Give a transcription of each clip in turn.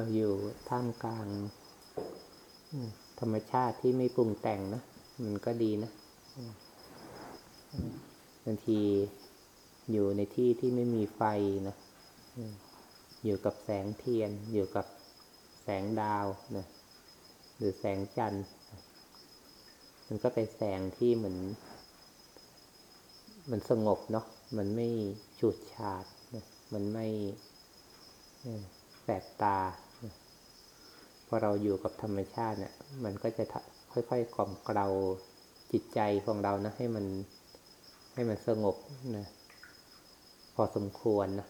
เราอยู่ท่ามกลางธรรมชาติที่ไม่ปรุงแต่งนะ มันก็ดีนะบางทีอยู่ในที่ที่ไม่มีไฟนะอยู่กับแสงเทียน อยู่กับแสงดาวนะหรือแสงจันทร์ มันก็เป็นแสงที่เหมือน มันสงบเนาะมันไม่ฉูดฉาดนะมันไม่แสบตา พอเราอยู่กับธรรมชาติเนี่ย มันก็จะค่อยๆกล่อมเกลาจิตใจของเรานะ ให้มันให้มันสงบนะพอสมควรนะ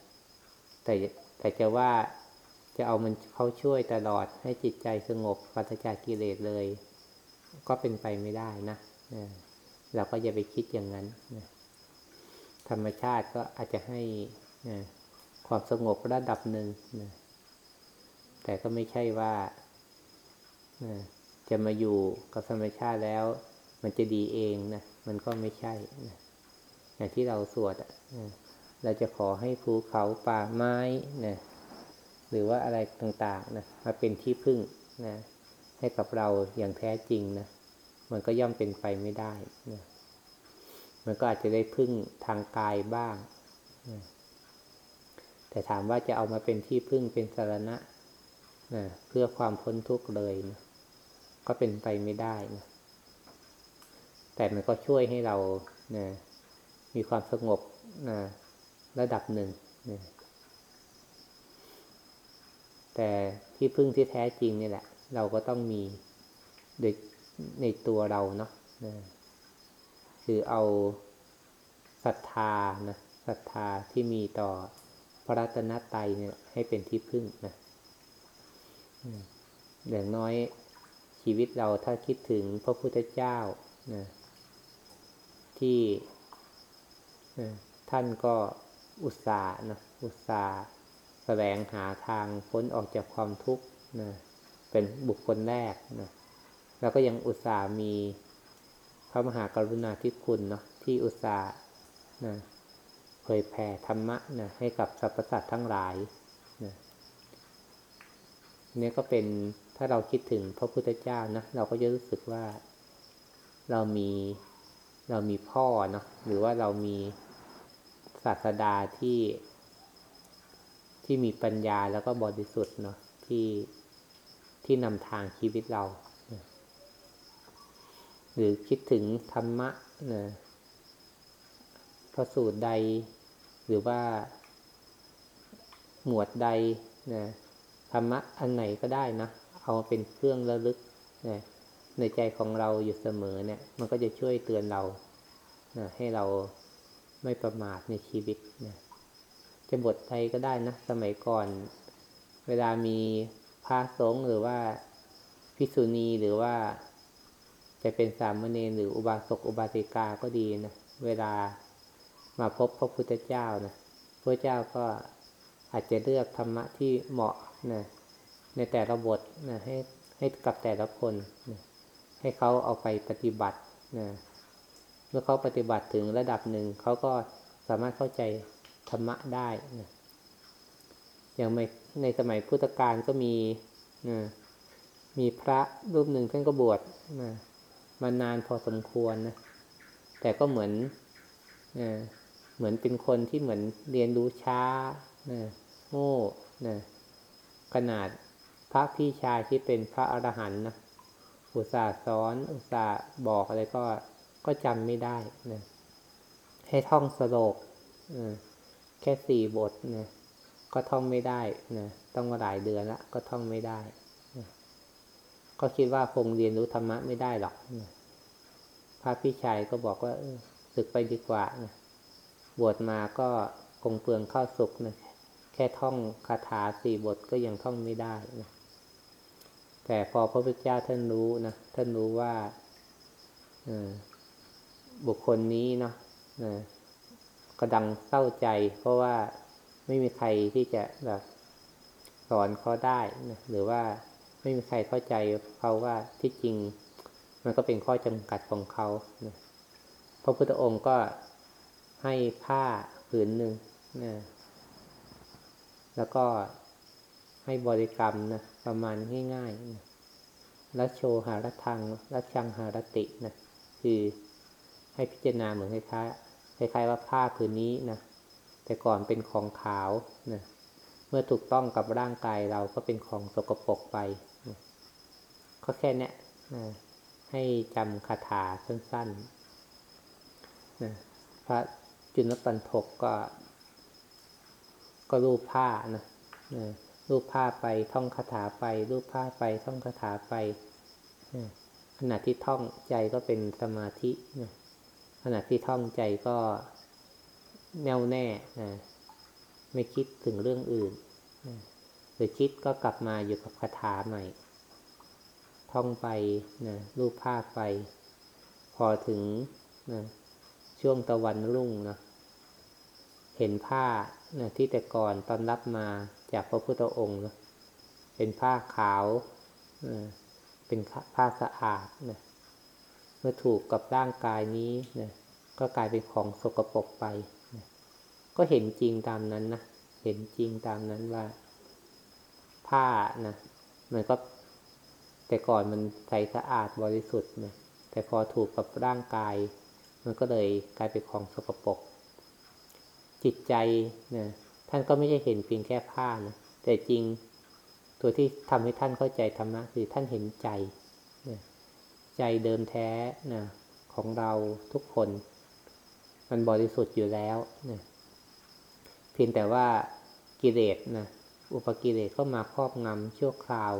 แต่แต่จะว่าจะเอามันเขาช่วยตลอดให้จิตใจสงบปัจจากกิเลสเลย ก็เป็นไปไม่ได้นะเราก็อย่าไปคิดอย่างนั้นนะธรรมชาติก็อาจจะให้นะความสงบระดับหนึ่งนะแต่ก็ไม่ใช่ว่า จะมาอยู่กับธรรมชาติแล้ว มันจะดีเองนะมันก็ไม่ใช่นะอย่างที่เราสวดอะเราจะขอให้ภูเขาป่าไม้นะหรือว่าอะไรต่างๆนะมาเป็นที่พึ่งนะให้กับเราอย่างแท้จริงนะมันก็ย่อมเป็นไปไม่ได้นะมันก็อาจจะได้พึ่งทางกายบ้างนะแต่ถามว่าจะเอามาเป็นที่พึ่งเป็นสารณะนะเพื่อความพ้นทุกข์เลยนะ ก็เป็นไปไม่ได้นะแต่มันก็ช่วยให้เรานะมีความสงบนะระดับหนึ่งนะแต่ที่พึ่งที่แท้จริงนี่แหละ เราก็ต้องมีในในตัวเราเนาะนะคือเอาศรัทธานะศรัทธาที่มีต่อพระรัตนตรัยเนี่ยให้เป็นที่พึ่งนะอย่างน้อย ชีวิตเราถ้าคิดถึงพระพุทธเจ้านะที่ท่านก็อุตส่าห์นะอุตส่าห์แสวงหาทางพ้นออกจากความทุกข์นะเป็นบุคคลแรกนะแล้วก็ยังอุตส่าห์มีพระมหากรุณาธิคุณเนาะที่อุตส่าห์นะเผยแผ่ธรรมะนะให้กับสรรพสัตว์ทั้งหลายนะนี่ก็เป็น ถ้าเราคิดถึงพระพุทธเจ้านะเราก็จะรู้สึกว่าเรามีเรามีพ่อเนาะหรือว่าเรามีศาสดาที่ที่มีปัญญาแล้วก็บริสุทธิ์เนาะที่ที่นำทางชีวิตเรา หรือคิดถึงธรรมะนะพระสูตรใด หรือว่าหมวดใดนะธรรมะอันไหนก็ได้นะ เอาเป็นเครื่องระลึกนะในใจของเราอยู่เสมอเนี่ย มันก็จะช่วยเตือนเรานะให้เราไม่ประมาทในชีวิตนะจะบทใดก็ได้นะ สมัยก่อน เวลามีพระสงฆ์หรือว่าพิษุณีหรือว่า จะเป็นสามเณรหรืออุบาสกอุบาสิกาก็ดีนะ เวลามาพบพระพุทธเจ้านะพระเจ้าก็อาจจะเลือกธรรมะที่เหมาะนะ ในแต่ละบทนะให้ให้กับแต่ละคนนะให้เขาเอาไปปฏิบัตินะเมื่อเขาปฏิบัติถึงระดับหนึ่งเขาก็สามารถเข้าใจธรรมะได้นะอย่างในในสมัยพุทธกาลก็มีนะมีพระรูปหนึ่งท่านก็บวชนะมานานพอสมควรนะแต่ก็เหมือนนะเหมือนเป็นคนที่เหมือนเรียนรู้ช้านะโง่นะขนาด พระพี่ชายที่เป็นพระอรหันต์นะอุตส่าห์สอนอุตส่าห์บอกอะไรก็ก็จำไม่ได้นะให้ท่องสโลกแค่สี่บทนะก็ท่องไม่ได้นะต้องมาหลายเดือนละก็ท่องไม่ได้นะก็คิดว่าคงเรียนรู้ธรรมะไม่ได้หรอกนะพระพี่ชายก็บอกว่าศึกไปดีกว่านะบวชมาก็คงเปลืองข้าวสุกนะแค่ท่องคาถาสี่บทก็ยังท่องไม่ได้นะ แต่พอพระพุทธเจ้าท่านรู้นะท่านรู้ว่าบุคคลนี้เนาะกระดังเศร้าใจ เพราะว่าไม่มีใครที่จะแบบสอนเขาได้นะหรือว่าไม่มีใครเข้าใจเขาว่าที่จริง มันก็เป็นข้อจำกัดของเขานะพระพุทธองค์ก็ให้ผ้าผืนหนึ่งนะแล้วก็ใหให้บริกรรมนะ ประมาณง่ายๆนะรัชโชหารทังรัชชังหารตินะคือให้พิจารณาเหมือนคล้ายๆคล้ายๆว่าผ้าผืนนี้นะแต่ก่อนเป็นของขาวนะเมื่อถูกต้องกับร่างกายเราก็เป็นของสกปรกไปนะก็แค่นี้นะให้จำคาถาสั้นๆนะพระจุลปันทกก็ ก็รูปผ้านะนะ รูปผ้าไปท่องคาถาไป รูปผ้าไปท่องคาถาไปนะขณะที่ท่องใจก็เป็นสมาธินะขณะที่ท่องใจก็แน่วแน่นะไม่คิดถึงเรื่องอื่นหรือคิดก็กลับมาอยู่กับคาถาใหม่ ท่องไปนะรูปภาพไป พอถึงนะช่วงตะวันรุ่งนะเห็นผ้านะที่แต่ก่อนตอนรับมา จากพระพุทธองค์นะเป็นผ้าขาวเป็นผ้าสะอาดนะเมื่อถูกกับร่างกายนี้นะก็กลายเป็นของสกปรกไปนะก็เห็นจริงตามนั้นนะเห็นจริงตามนั้นว่า ผ้านะมันก็แต่ก่อนมันใสสะอาดบริสุทธิ์นะแต่พอถูกกับร่างกาย มันก็เลยกลายเป็นของสกปรกจิตใจนะ ท่านก็ไม่ใช่เห็นเพียงแค่ผ้านะแต่จริงตัวที่ทำให้ท่านเข้าใจธรรมะคือท่านเห็นใจ ใจเดิมแท้นะของเราทุกคน มันบริสุทธิ์อยู่แล้วนะเพียงแต่ว่ากิเลสนะอุปกิเลสเข้ามาครอบงำชั่วคราว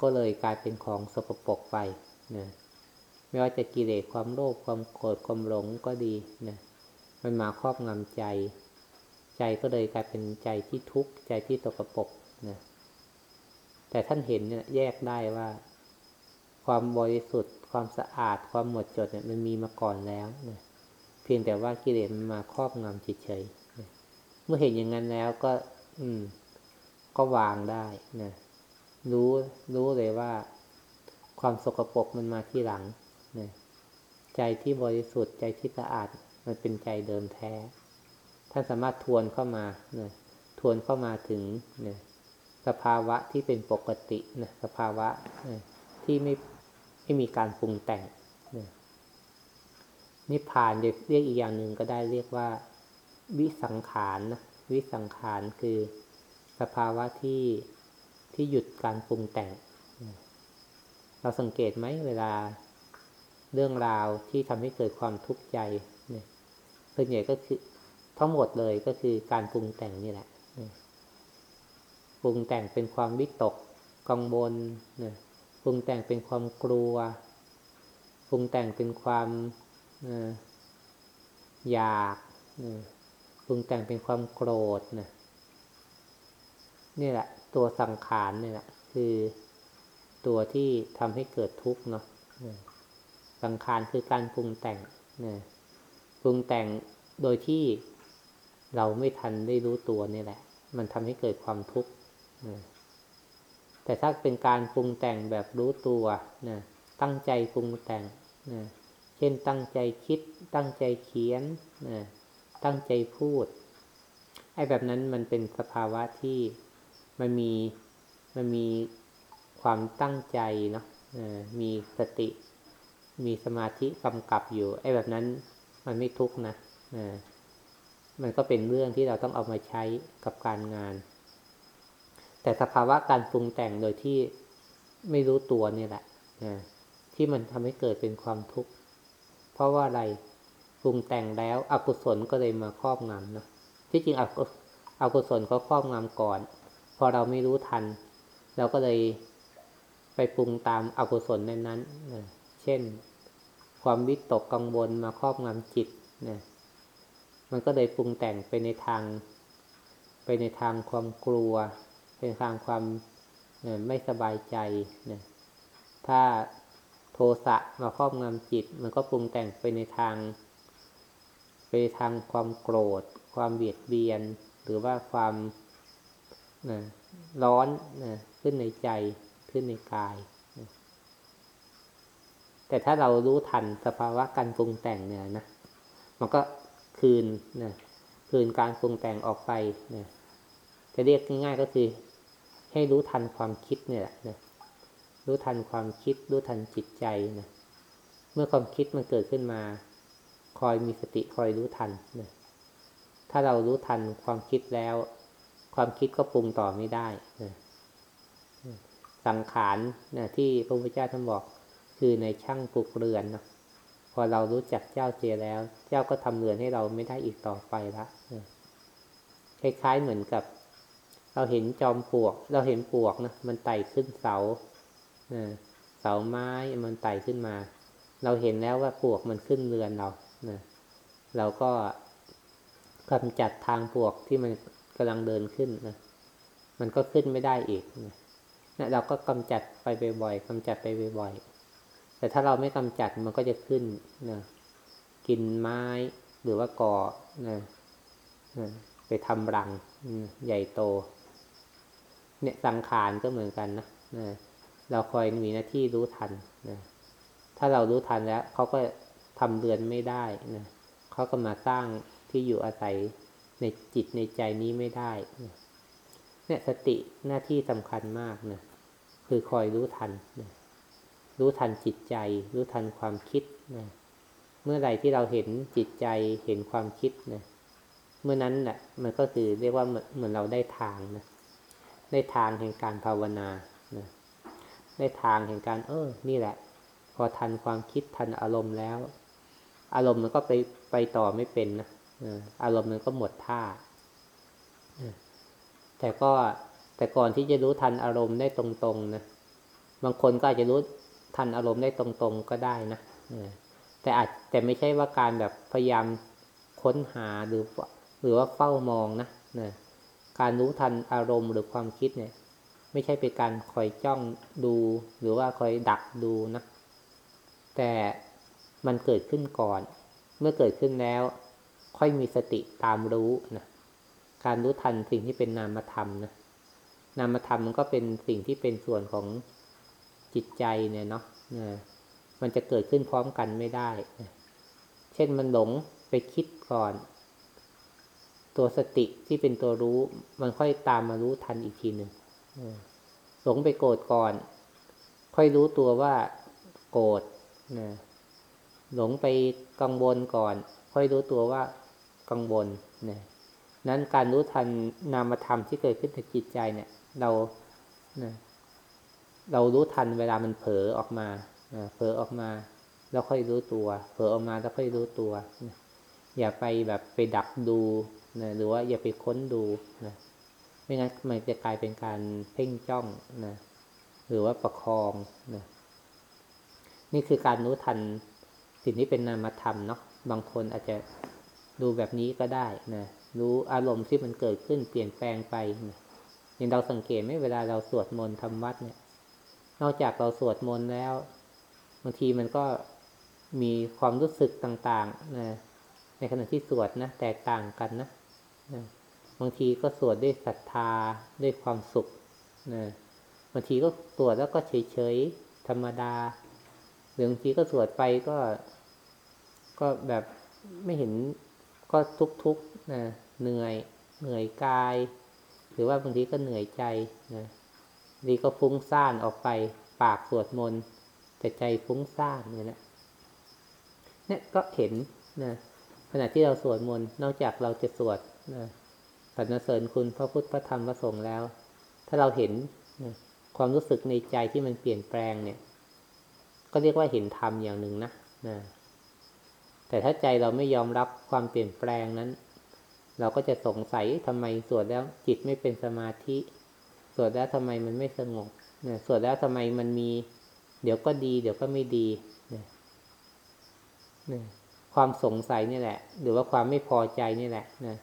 ก็เลยกลายเป็นของสกปรกไปนะไม่ว่าจะกิเลสความโลภความโกรธความหลงก็ดีนะมันมาครอบงำใจ ใจก็เลยกลายเป็นใจที่ทุกข์ใจที่สกปรกนะแต่ท่านเห็นเนี่ยแยกได้ว่า ความบริสุทธิ์ ความสะอาด ความหมดจดเนี่ยมันมีมาก่อนแล้วนะเพียงแต่ว่ากิเลสมันมาครอบงำเฉยนะเมื่อเห็นอย่างนั้นแล้วก็ อืม ก็วางได้นะรู้รู้เลยว่า ความสกปรกมันมาที่หลังนะใจที่บริสุทธิ์ใจที่สะอาด มันเป็นใจเดิมแท้ ท่านสามารถทวนเข้ามานะทวนเข้ามาถึงนะสภาวะที่เป็นปกตินะสภาวะนะที่ไม่ไม่มีการปรุงแต่งนะนิพพานเรียกอีกอย่างหนึ่งก็ได้เรียกว่า วิสังขารนะวิสังขารคือสภาวะที่ที่หยุดการปรุงแต่ง เราสังเกตไหมเวลาเรื่องราวที่ทำให้เกิดความทุกข์ใจเนี่ยส่วนใหญ่ก็คือ ทั้งหมดเลยก็คือการปรุงแต่งนี่แหละปรุงแต่งเป็นความวิตกกังวลเนี่ยปรุงแต่งเป็นความกลัว ปรุงแต่งเป็นความอยากปรุงแต่งเป็นความโกรธนะนี่แหละ ตัวสังขารนี่แหละคือตัวที่ทำให้เกิดทุกข์เนาะสังขารคือการปรุงแต่งนะปรุงแต่งโดยที่ เราไม่ทันได้รู้ตัวนี่แหละ มันทำให้เกิดความทุกข์แต่ถ้าเป็นการปรุงแต่งแบบรู้ตัวนะตั้งใจปรุงแต่งนะเช่นตั้งใจคิด ตั้งใจเขียนนะตั้งใจพูดไอ้แบบนั้นมันเป็นสภาวะที่มันมีมันมีความตั้งใจเนาะมีสติ มีสมาธิกำกับอยู่ไอ้แบบนั้นมันไม่ทุกข์นะ มันก็เป็นเรื่องที่เราต้องเอามาใช้กับการงาน แต่สภาวะการปรุงแต่งโดยที่ไม่รู้ตัวนี่แหละที่มันทำให้เกิดเป็นความทุกข์ เพราะว่าอะไรปรุงแต่งแล้วอกุศลก็เลยมาครอบงำนะที่จริงอกุศลเขาครอบงำก่อน พอเราไม่รู้ทัน เราก็เลยไปปรุงตามอากุศลนั้นนั้นเช่น ความวิตกกังวลมาครอบงำจิตนะ มันก็เลยปรุงแต่งไปในทาง ไปในทางความกลัว เป็นทางความไม่สบายใจนะถ้าโทสะมาครอบงำจิต มันก็ปรุงแต่งไปในทาง ไปทางความโกรธ ความเบียดเบียน หรือว่าความนะร้อนนะขึ้นในใจขึ้นในกายนะแต่ถ้าเรารู้ทันสภาวะการปรุงแต่งเนี่ยนะ มันก็ คืนนะคืนการปรุงแต่งออกไปนะจะเรียกง่ายๆก็คือ ให้รู้ทันความคิดเนี่ยนะรู้ทันความคิด รู้ทันจิตใจนะเมื่อความคิดมันเกิดขึ้นมา คอยมีสติคอยรู้ทันนะถ้าเรารู้ทันความคิดแล้ว ความคิดก็ปรุงต่อไม่ได้นะสังขารนะที่พระพุทธเจ้าท่านบอกคือในช่างปลูกเรือนนะ พอเรารู้จักเจ้าเจแล้ว เจ้าก็ทำเรือนให้เราไม่ได้อีกต่อไปละคล้ายๆเหมือนกับ เราเห็นจอมปลวก เราเห็นปลวกนะมันไต่ขึ้นเสาเสาไม้มันไต่ขึ้นมา เราเห็นแล้วว่าปลวกมันขึ้นเรือนเรานะเราก็กำจัดทางปลวกที่มันกำลังเดินขึ้นนะมันก็ขึ้นไม่ได้อีกนะเราก็กำจัดไปบ่อยๆกำจัดไปบ่อยๆ แต่ถ้าเราไม่กำจัดมันก็จะขึ้นนะกินไม้หรือว่าก่อนะนะไปทำรังใหญ่โต เนี่ยสังขารก็เหมือนกันนะนะเราคอยมีหน้าที่รู้ทันนะถ้าเรารู้ทันแล้วเขาก็ทำเรือนไม่ได้นะเขาก็มาสร้างที่อยู่อาศัยในจิตในใจนี้ไม่ได้นะเนี่ยสติหน้าที่สำคัญมากนะคือคอยรู้ทันนะ รู้ทันจิตใจ รู้ทันความคิดนะเมื่อใดที่เราเห็นจิตใจเห็นความคิดนะเมื่อนั้นแหละมันก็คือเรียกว่าเหมือนเราได้ทางนะได้ทางแห่งการภาวนานะได้ทางแห่งการ เออ นี่แหละ พอทันความคิดทันอารมณ์แล้ว อารมณ์มันก็ไปไปต่อไม่เป็นนะอารมณ์มันก็หมดท่าแต่ก็แต่ก่อนที่จะรู้ทันอารมณ์ได้ตรงๆนะบางคนก็อาจจะรู้ ทันอารมณ์ได้ตรงๆก็ได้นะแต่อาจแต่ไม่ใช่ว่าการแบบพยายามค้นหาหรือหรือว่าเฝ้ามองนะนะการรู้ทันอารมณ์หรือความคิดเนี่ย ไม่ใช่เป็นการคอยจ้องดูหรือว่าคอยดักดูนะแต่มันเกิดขึ้นก่อน เมื่อเกิดขึ้นแล้ว ค่อยมีสติตามรู้นะการรู้ทันสิ่งที่เป็นนามธรรมนะนามธรรมมันก็เป็นสิ่งที่เป็นส่วนของ จิตใจเนี่ยเนาะมันจะเกิดขึ้นพร้อมกันไม่ได้ เช่นมันหลงไปคิดก่อน ตัวสติที่เป็นตัวรู้ มันค่อยตามมารู้ทันอีกทีหนึ่งหลงไปโกรธก่อน ค่อยรู้ตัวว่าโกรธหลงไปกังวลก่อน ค่อยรู้ตัวว่ากังวลนะนั้นการรู้ทันนามธรรมที่เกิดขึ้นในจิตใจเนี่ย เรานะ เรารู้ทันเวลามันเผลอออกมาเผลอออกมา แล้วค่อยรู้ตัว เผลอออกมาแล้วค่อยรู้ตัว อย่าไปแบบไปดักดูนะหรือว่าอย่าไปค้นดูนะไม่งั้นมันจะกลายเป็นการเพ่งจ้องนะหรือว่าประคองนะนี่คือการรู้ทันสิ่งที่เป็นนามธรรมเนาะบางคนอาจจะดูแบบนี้ก็ได้นะรู้อารมณ์ที่มันเกิดขึ้นเปลี่ยนแปลงไปนะอย่างเราสังเกตไหมเวลาเราสวดมนต์ทำวัดเนี่ย นอกจากเราสวดมนต์แล้วบางทีมันก็มีความรู้สึกต่างๆนะในขณะที่สวดนะแตกต่างกันนะนะบางทีก็สวดด้วยศรัทธาด้วยความสุขนะบางทีก็สวดแล้วก็เฉยๆธรรมดาหรือบางทีก็สวดไปก็ ก็แบบไม่เห็นก็ทุกๆนะเหนื่อยเหนื่อยกาย หรือว่าบางทีก็เหนื่อยใจนะ ดีก็ฟุ้งซ่านออกไปปากสวดมนต์แต่ใจฟุ้งซ่านเนี่ยนะเนี่ยก็เห็นนะขณะที่เราสวดมนต์นอกจากเราจะสวดนะสรรเสริญคุณพระพุทธพระธรรมพระสงฆ์แล้ว ถ้าเราเห็นนะความรู้สึกในใจที่มันเปลี่ยนแปลงเนี่ย ก็เรียกว่าเห็นธรรมอย่างหนึ่งนะนะแต่ถ้าใจเราไม่ยอมรับความเปลี่ยนแปลงนั้น เราก็จะสงสัยทำไมสวดแล้วจิตไม่เป็นสมาธิ สวดแล้วทำไมมันไม่สงบเนี่ยสวดแล้วทำไมมันมี เดี๋ยวก็ดี เดี๋ยวก็ไม่ดีเนี่ยความสงสัยนี่แหละ หรือว่าความไม่พอใจนี่แหละนะ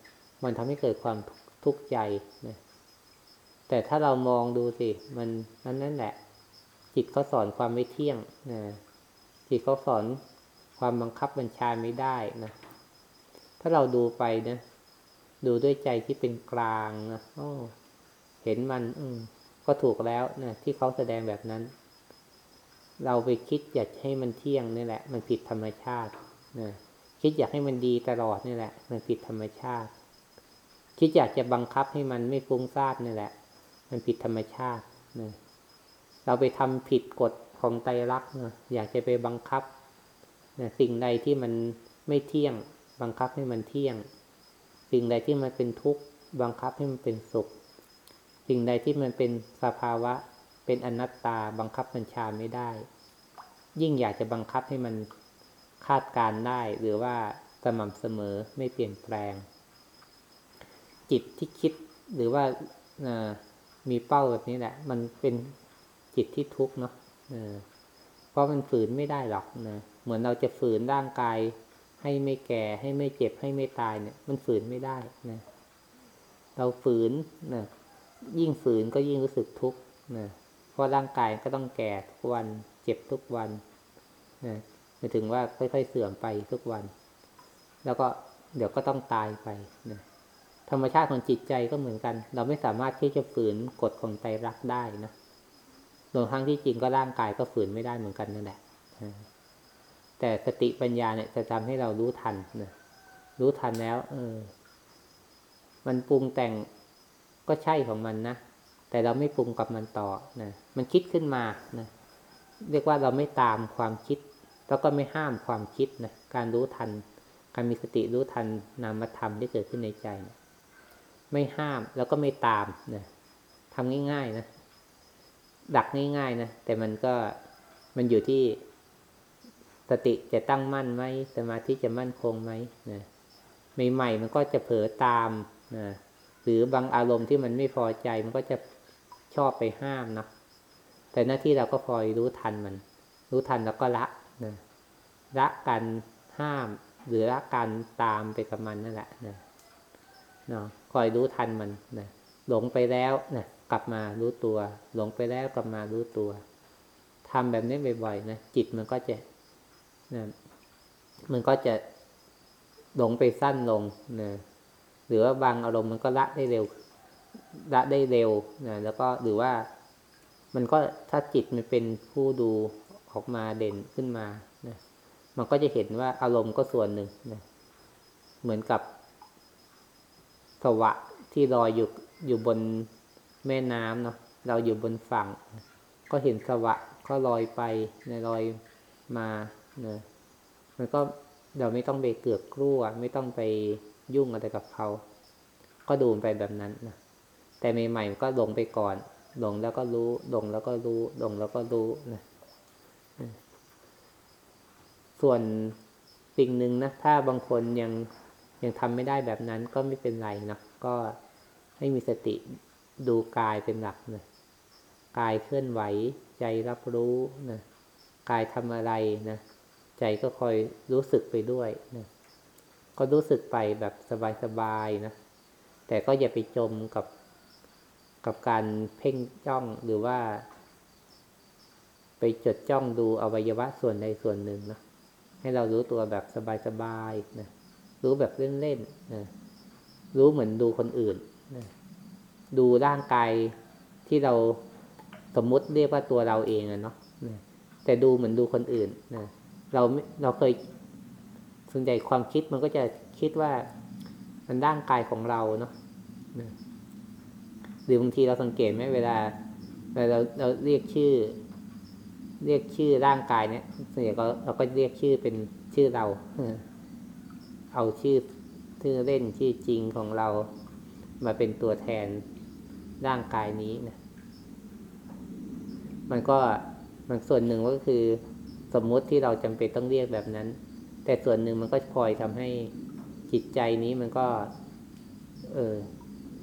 มันทำให้เกิดความทุกข์ใจนะแต่ถ้าเรามองดูสิ มันนั่นนั่นแหละ จิตเขาสอนความไม่เที่ยงนะจิตเขาสอนความบังคับบัญชาไม่ได้นะถ้าเราดูไปนะดูด้วยใจที่เป็นกลางนะโอ้ เห็นมัน อืม ก็ถูกแล้วนะที่เขาแสดงแบบนั้น เราไปคิดอยากให้มันเที่ยงนี่แหละ มันผิดธรรมชาตินะคิดอยากให้มันดีตลอดนี่แหละ มันผิดธรรมชาติ คิดอยากจะบังคับให้มันไม่ฟุ้งซ่านนี่แหละ มันผิดธรรมชาตินะเราไปทำผิดกฎของไตรลักษณ์นะอยากจะไปบังคับนะสิ่งใดที่มันไม่เที่ยง บังคับให้มันเที่ยง สิ่งใดที่มันเป็นทุกข์บังคับให้มันเป็นสุข สิ่งใดที่มันเป็นสภาวะ เป็นอนัตตาบังคับบัญชาไม่ได้ ยิ่งอยากจะบังคับให้มันคาดการได้หรือว่าสม่ำเสมอไม่เปลี่ยนแปลง จิตที่คิดหรือว่ามีเป้าแบบนี้แหละ มันเป็นจิตที่ทุกข์เนาะเพราะมันฝืนไม่ได้หรอกนะเหมือนเราจะฝืนร่างกาย ให้ไม่แก่ให้ไม่เจ็บให้ไม่ตายเนี่ย มันฝืนไม่ได้นะเราฝืนนะ ยิ่งฝืนก็ยิ่งรู้สึกทุกข์นะเพราะร่างกายก็ต้องแก่ทุกวัน เจ็บทุกวันนะหมายถึงว่าค่อย ๆ เสื่อมไปทุกวัน แล้วก็เดี๋ยวก็ต้องตายไปนะธรรมชาติของจิตใจก็เหมือนกัน เราไม่สามารถที่จะฝืนกฎของใจรักได้นะรวมทั้งที่จริงก็ร่างกายก็ฝืนไม่ได้เหมือนกันนั่นแหละแต่สติปัญญาเนี่ยจะทำให้เรารู้ทันนะรู้ทันแล้ว เออ มันปรุงแต่ง ก็ใช่ของมันนะ แต่เราไม่ปรุงกับมันต่อนะมันคิดขึ้นมานะเรียกว่าเราไม่ตามความคิด แล้วก็ไม่ห้ามความคิดนะการรู้ทัน การมีสติรู้ทันนามธรรมที่เกิดขึ้นในใจนะไม่ห้ามแล้วก็ไม่ตามนะทำง่ายๆนะดักง่ายๆนะแต่มันก็มันอยู่ที่สติจะตั้งมั่นไหมสมาธิจะมั่นคงไหมนะใหม่ๆมันก็จะเผลอตามนะ รือบางอารมณ์ที่มันไม่พอใจมันก็จะชอบไปห้ามนะแต่หน้าที่เราก็คอยรู้ทันมัน รู้ทันแล้วก็ละนะละกันห้าม หรือละกันตามไปกับมันนั่นแหละนะเนาะคอยรู้ทันมันนะหลงไปแล้วนะกลับมารู้ตัว หลงไปแล้วกลับมารู้ตัวทำแบบนี้บ่อยๆนะจิตมันก็จะนะมันก็จะหลงไปสั้นลงนะ หรือว่าบางอารมณ์มันก็ละได้เร็วละได้เร็วนะแล้วก็หรือว่ามันก็ถ้าจิตมันเป็นผู้ดูออกมาเด่นขึ้นมานะมันก็จะเห็นว่าอารมณ์ก็ส่วนหนึ่งนะเหมือนกับสวะที่ลอยอยู่อยู่บนแม่น้ำเนาะเราอยู่บนฝั่ง ก็เห็นสวะก็ลอยไปในลอยมาเนะมันก็เราไม่ต้องไปเกือกกลัวไม่ต้องไป ยุ่งอะไรกับเขา ก็ดูไปแบบนั้นนะแต่ใหม่ๆก็ลงไปก่อนลงแล้วก็รู้ลงแล้วก็รู้ลงแล้วก็รู้นะส่วนสิ่งหนึ่งนะถ้าบางคนยังยังทำไม่ได้แบบนั้นก็ไม่เป็นไรนะก็ให้มีสติดูกายเป็นหลักนะกายเคลื่อนไหว ใจรับรู้นะกายทำอะไรนะใจก็คอยรู้สึกไปด้วยนะ ก็รู้สึกไปแบบสบายๆนะ แต่ก็อย่าไปจมกับกับการเพ่งจ้องหรือว่า ไปจดจ้องดูอวัยวะส่วนใดส่วนหนึ่งนะให้เรารู้ตัวแบบสบายๆนะรู้แบบเล่นๆนะรู้เหมือนดูคนอื่นนะดูร่างกายที่เราสมมุติเรียกว่าตัวเราเองอะเนาะแต่ดูเหมือนดูคนอื่นนะเราเราเคย ส่วนใหญ่ความคิดมันก็จะคิดว่ามันร่างกายของเราเนาะหรือบางทีเราสังเกตไหมเวลาเวลาเราเราเรียกชื่อ เรียกชื่อร่างกายเนี่ยส่วนใหญ่เราเราก็เรียกชื่อเป็นชื่อเราเอาชื่อชื่อเล่นชื่อจริงของเรา มาเป็นตัวแทนร่างกายนี้นะมันก็มันส่วนหนึ่งก็คือสมมุติที่เราจำเป็นต้องเรียกแบบนั้น แต่ส่วนหนึ่งมันก็คอยทำให้จิตใจนี้มันก็ เออ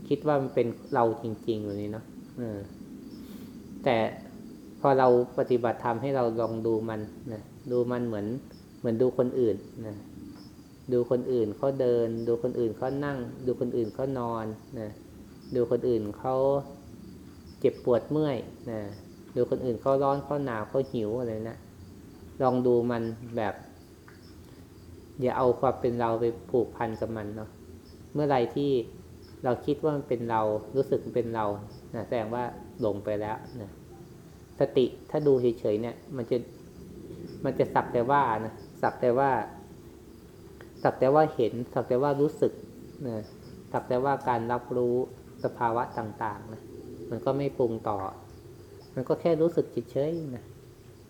คิดว่ามันเป็นเราจริงๆอย่างนี้เนาะเออ แต่พอเราปฏิบัติธรรมให้เราลองดูมันนะดูมันเหมือนเหมือนดูคนอื่นนะดูคนอื่นเขาเดิน ดูคนอื่นเขานั่ง ดูคนอื่นเขานอนนะดูคนอื่นเขาเจ็บปวดเมื่อยนะดูคนอื่นเขาร้อนเขาหนาวเขาหิวอะไรนะลองดูมันแบบ อย่าเอาความเป็นเราไปผูกพันกับมันเนาะเมื่อไรที่เราคิดว่ามันเป็นเรารู้สึกเป็นเรานะแสดงว่าหลงไปแล้วนะสติถ้าดูเฉยๆเนี่ย มันจะมันจะสักแต่ว่านะสักแต่ว่า สักแต่ว่าเห็น สักแต่ว่ารู้สึกนะสักแต่ว่าการรับรู้สภาวะต่างๆนะมันก็ไม่ปรุงต่อ มันก็แค่รู้สึกเฉยๆนะ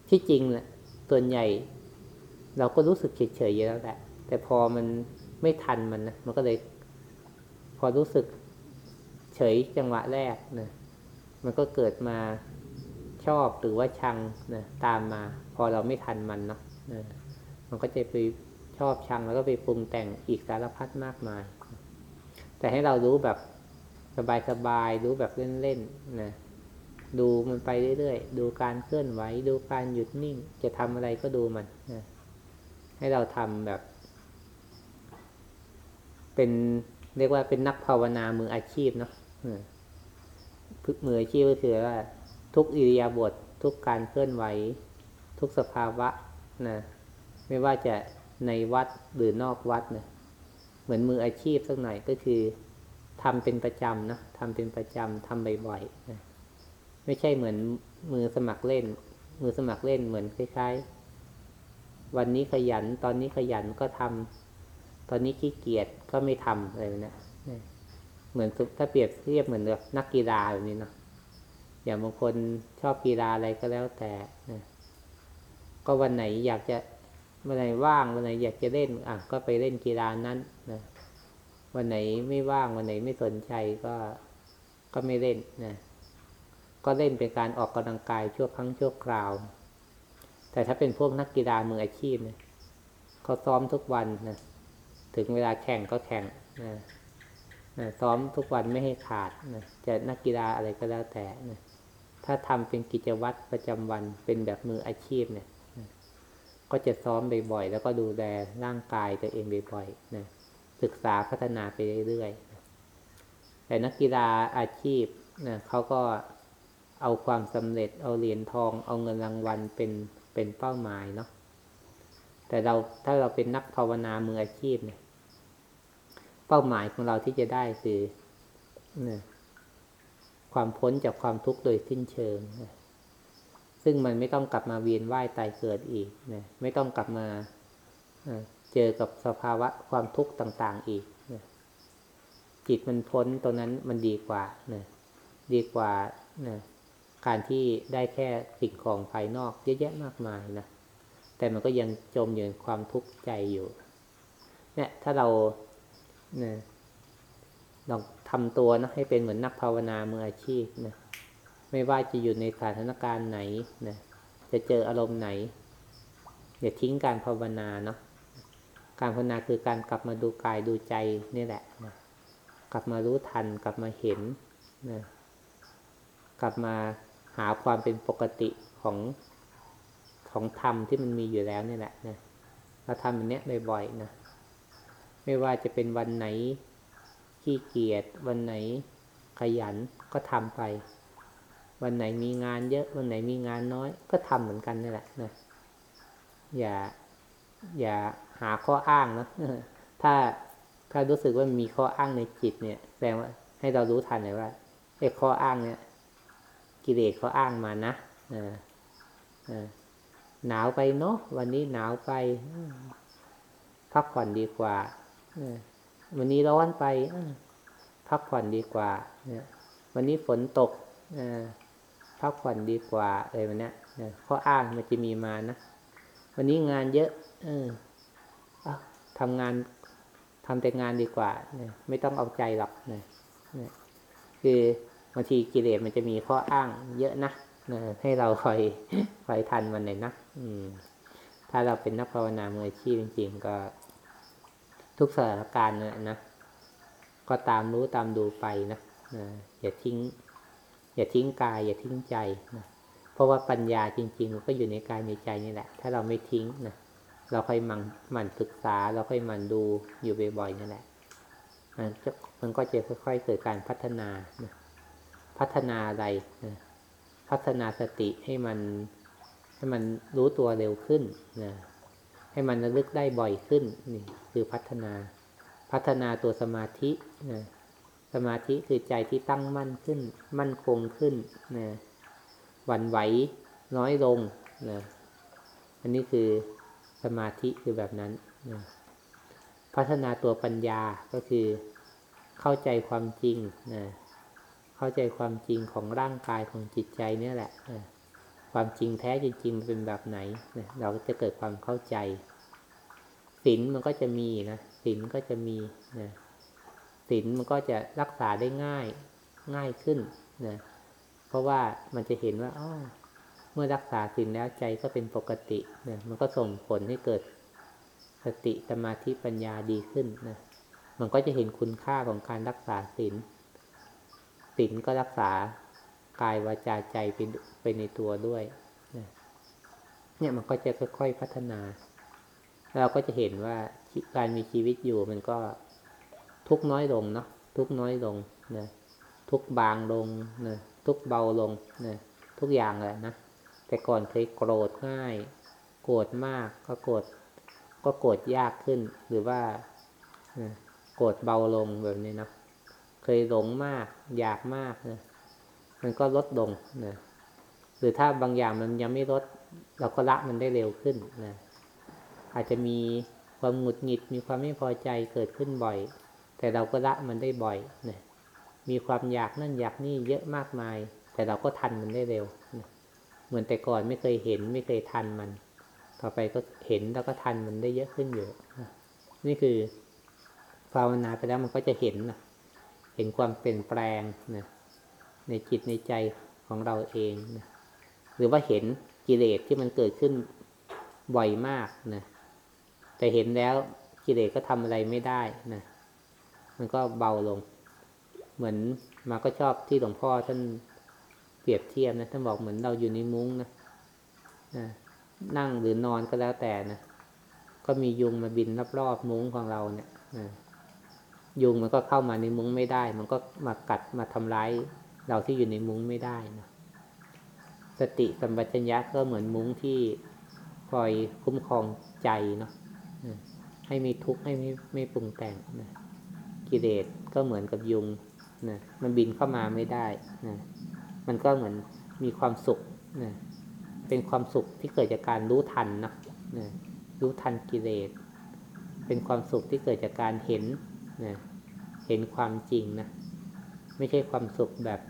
ที่จริงเนะ่ะส่วนใหญ่ เราก็รู้สึกเฉยๆอยู่แล้วแหละ แต่พอมันไม่ทันมันนะมันก็เลย พอรู้สึกเฉยจังหวะแรกนะมันก็เกิดมาชอบหรือว่าชังนะตามมา พอเราไม่ทันมันเนาะนะมันก็จะไปชอบชังแล้วก็ไปปรุงแต่งอีกสารพัดมากมาย แต่ให้เรารู้แบบสบายๆรู้แบบเล่นๆนะดูมันไปเรื่อยๆ ดูการเคลื่อนไหว ดูการหยุดนิ่ง จะทำอะไรก็ดูมันนะ ให้เราทำแบบ เป็นเรียกว่าเป็นนักภาวนามืออาชีพเนาะมืออาชีพก็คือว่า ทุกอิริยาบถททุกการเคลื่อนไหว ทุกสภาวะนะไม่ว่าจะในวัดหรือนอกวัดเนะเหมือนมืออาชีพสักหน่อยก็คือทำเป็นประจำนะทำเป็นประจำทำบ่อยๆนะไม่ใช่เหมือนมือสมัครเล่น มือสมัครเล่นเหมือนคล้ายๆ วันนี้ขยัน ตอนนี้ขยันก็ทำตอนนี้ขี้เกียจก็ไม่ทำอะไรนะเหมือนถ้าเปรียบเทียบเหมือนแบบนักกีฬาแบบนี้เนาะอย่างบางคนชอบกีฬาอะไรก็แล้วแต่นะก็วันไหนอยากจะวันไหนว่างวันไหนอยากจะเล่น อะ ก็ไปเล่นกีฬานั้นนะวันไหนไม่ว่างวันไหนไม่สนใจก็ก็ไม่เล่นนะก็เล่นเป็นการออกกำลังกายชั่วครั้งชั่วคราว แต่ถ้าเป็นพวกนักกีฬามืออาชีพเนี่ยเขาซ้อมทุกวันนะถึงเวลาแข่งก็แข่งนะนะซ้อมทุกวันไม่ให้ขาดนะจะนักกีฬาอะไรก็แล้วแต่นะถ้าทำเป็นกิจวัตรประจำวันเป็นแบบมืออาชีพเนี่ยก็จะซ้อมบ่อยๆแล้วก็ดูแลร่างกายตัวเองบ่อยๆนะศึกษาพัฒนาไปเรื่อยๆแต่นักกีฬาอาชีพนะเขาก็เอาความสำเร็จเอาเหรียญทอง เอาเงินรางวัลเป็น เป็นเป้าหมายเนาะแต่เราถ้าเราเป็นนักภาวนามืออาชีพเนี่ย เป้าหมายของเราที่จะได้คือเนะความพ้นจากความทุกข์โดยสิ้นเชิงนะซึ่งมันไม่ต้องกลับมาเวียนว่ายตายเกิดอีกนะไม่ต้องกลับมาเจอกับสภาวะความทุกข์ต่างๆอีกนะจิตมันพ้นตรงนั้นมันดีกว่านะดีกว่านะ การที่ได้แค่สิ่งของภายนอกเยอะแยะมากมายนะแต่มันก็ยังจมอยู่ในความทุกข์ใจอยู่เนี่ยถ้าเราเนี่ยลองทำตัวนะให้เป็นเหมือนนักภาวนามืออาชีพนะไม่ว่าจะอยู่ในสถานการณ์ไหนนะจะเจออารมณ์ไหนอย่าทิ้งการภาวนาเนาะการภาวนาคือการกลับมาดูกายดูใจนี่แหละนะกลับมารู้ทัน กลับมาเห็นนะกลับมา หาความเป็นปกติของของธรรมที่มันมีอยู่แล้วนี่แหละนะเราทำแบบนี้บ่อยๆนะไม่ว่าจะเป็นวันไหนขี้เกียจวันไหนขยันก็ทำไป วันไหนมีงานเยอะวันไหนมีงานน้อยก็ทำเหมือนกันนี่แหละนะอย่าอย่าหาข้ออ้างนะถ้าถ้ารู้สึกว่ามีข้ออ้างในจิตเนี่ยแสดงว่าให้เรารู้ทันเลยว่าไอ้ข้ออ้างเนี่ย กิเลสเขาอ้างมานะหนาวไปเนาะวันนี้หนาวไปพักผ่อนดีกว่าวันนี้ร้อนไปพักผ่อนดีกว่าวันนี้ฝนตกพักผ่อนดีกว่าอะไรแบบนี้ข้ออ้างมันจะมีมานะวันนี้งานเยอะเออทำงานทำแต่งานดีกว่าไม่ต้องเอาใจหรอกคือ บางทีกิเลสมันจะมีข้ออ้างเยอะนะนะให้เราคอยคอยทันมันหน่อยนะอืม ถ้าเราเป็นนักภาวนามืออาชีพจริงๆก็ ทุกสถานการณ์นะก็ตามรู้ตามดูไปนะนะอย่าทิ้ง อย่าทิ้งกาย อย่าทิ้งใจนะเพราะว่าปัญญาจริงๆมันก็อยู่ในกายในใจนี่แหละ ถ้าเราไม่ทิ้งนะเราค่อยมันมันศึกษา เราค่อยมันดูอยู่บ่อยๆนั่นแหละมันจะมันก็จะค่อยๆเกิดการพัฒนานะ พัฒนาอะไรนะพัฒนาสติให้มันให้มันรู้ตัวเร็วขึ้นนะให้มันระลึกได้บ่อยขึ้นนี่คือพัฒนา พัฒนาตัวสมาธินะสมาธิคือใจที่ตั้งมั่นขึ้น มั่นคงขึ้นนะหวั่นไหวน้อยลงนะอันนี้คือสมาธิคือแบบนั้นนะพัฒนาตัวปัญญาก็คือเข้าใจความจริงนะ เข้าใจความจริงของร่างกายของจิตใจเนี่ยแหละความจริงแท้จริงๆมันเป็นแบบไหนเราก็จะเกิดความเข้าใจศีลมันก็จะมีนะศีลก็จะมีนะศีลมันก็จะรักษาได้ง่ายง่ายขึ้นนะเพราะว่ามันจะเห็นว่าอ๋อเมื่อรักษาศีลแล้วใจก็เป็นปกตินะมันก็ส่งผลให้เกิดสติสมาธิปัญญาดีขึ้นนะมันก็จะเห็นคุณค่าของการรักษาศีล ศีลก็รักษากายวาจาใจไปไปในตัวด้วยเนี่ยมันก็จะค่อย ๆพัฒนา เราก็จะเห็นว่าการมีชีวิตอยู่มันก็ทุกน้อยลงเนาะทุกน้อยลงนะทุกบางลงนะทุกเบาลงนะทุกอย่างแหละนะแต่ก่อนเคยโกรธง่าย โกรธมากก็โกรธก็โกรธยากขึ้น หรือว่านะโกรธเบาลงแบบนี้นะ เคยหลงมาก อยากมากนะมันก็ลดลงนะหรือถ้าบางอย่างมันยังไม่ลด เราก็ละมันได้เร็วขึ้นนะอาจจะมีความหงุดหงิด มีความไม่พอใจเกิดขึ้นบ่อย แต่เราก็ละมันได้บ่อยนะมีความอยากนั่นอยากนี่เยอะมากมาย แต่เราก็ทันมันได้เร็วนะเหมือนแต่ก่อนไม่เคยเห็นไม่เคยทันมัน ต่อไปก็เห็นแล้วก็ทันมันได้เยอะขึ้นอยู่นะนี่คือภาวนาไปแล้วมันก็จะเห็นนะ เห็นความเปลี่ยนแปลงนะในจิตในใจของเราเองนะหรือว่าเห็นกิเลสที่มันเกิดขึ้นบ่อยมากนะแต่เห็นแล้วกิเลสก็ทำอะไรไม่ได้นะมันก็เบาลง เหมือนมาก็ชอบที่หลวงพ่อท่านเปรียบเทียบนะท่านบอกเหมือนเราอยู่ในมุ้งนะนะนั่งหรือนอนก็แล้วแต่นะก็มียุงมาบินรอบๆมุ้งของเราเนี่ย ยุงมันก็เข้ามาในมุ้งไม่ได้ มันก็มากัดมาทำร้ายเราที่อยู่ในมุ้งไม่ได้นะสติสัมปชัญญะก็เหมือนมุ้งที่คอยคุ้มครองใจเนาะให้มีทุกข์ให้ไม่ไม่ปรุงแต่งนะกิเลสก็เหมือนกับยุงนะมันบินเข้ามาไม่ได้นะมันก็เหมือนมีความสุขนะเป็นความสุขที่เกิดจากการรู้ทันนะนะรู้ทันกิเลส เป็นความสุขที่เกิดจากการเห็นนะ เห็นความจริงนะ ไม่ใช่ความสุขแบบ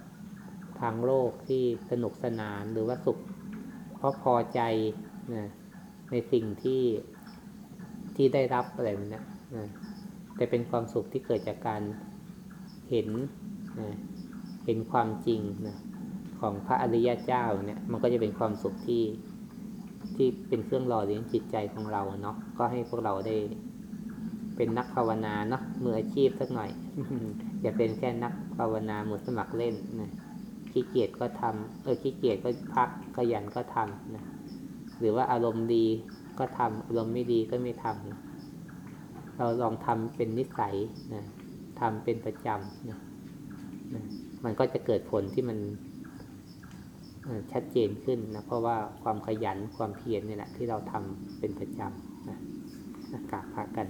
ทางโลกที่สนุกสนานหรือว่าสุข เพราะพอใจนะในสิ่งที่ที่ได้รับอะไรนนะนะแต่เป็นความสุขที่เกิดจากการเห็นนะเห็นความจริงนะของพระอริยเจ้าเนี่ย มันก็จะเป็นความสุขที่ที่เป็นเครื่องหล่อเลี้ยงจิตใจของเราเนาะก็ให้พวกเราได้ เป็นนักภาวนาเนาะมืออาชีพสักหน่อย อย่าเป็นแค่นักภาวนาหมดสมัครเล่นนะขี้เกียจก็ทำเออขี้เกียจก็พักขยันก็ทำนะหรือว่าอารมณ์ดีก็ทำอารมณ์ไม่ดีก็ไม่ทำนะเราลองทำเป็นนิสัยนะทำเป็นประจำนะนะมันก็จะเกิดผลที่มันชัดเจนขึ้นนะเพราะว่าความขยันความเพียรนี่แหละที่เราทำเป็นประจำนะกราบพระกัน